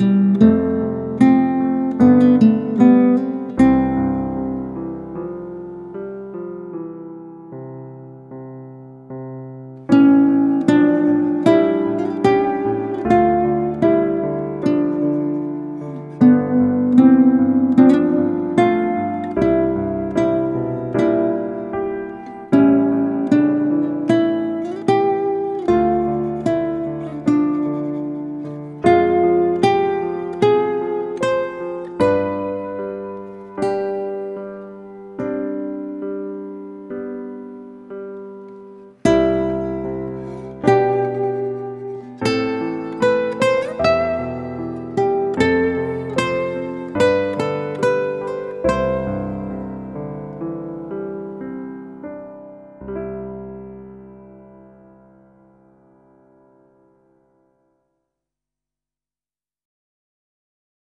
Música